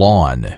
lawn.